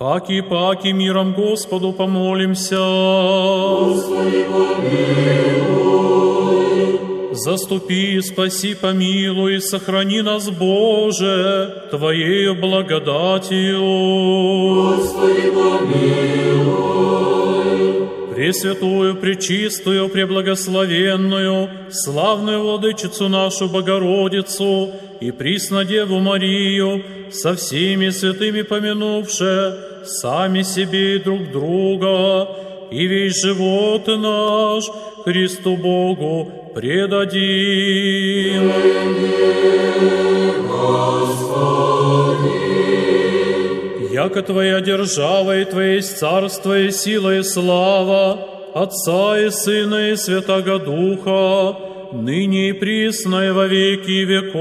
Паки, паки, миром Господу помолимся. Господи, помилуй. Заступи, спаси, помилуй, сохрани нас, Боже, Твоею благодатью. Господи, помилуй. Пресвятую, Пречистую, Преблагословенную, славную Владычицу нашу Богородицу и Приснодеву Марию, со всеми святыми помянувши, сами себе и друг друга, и весь живот наш Христу Богу предадим. Яко Твоя держава и Твое царство и сила и слава, Отца и Сына и Святого Духа, ныне и присно во веки веков.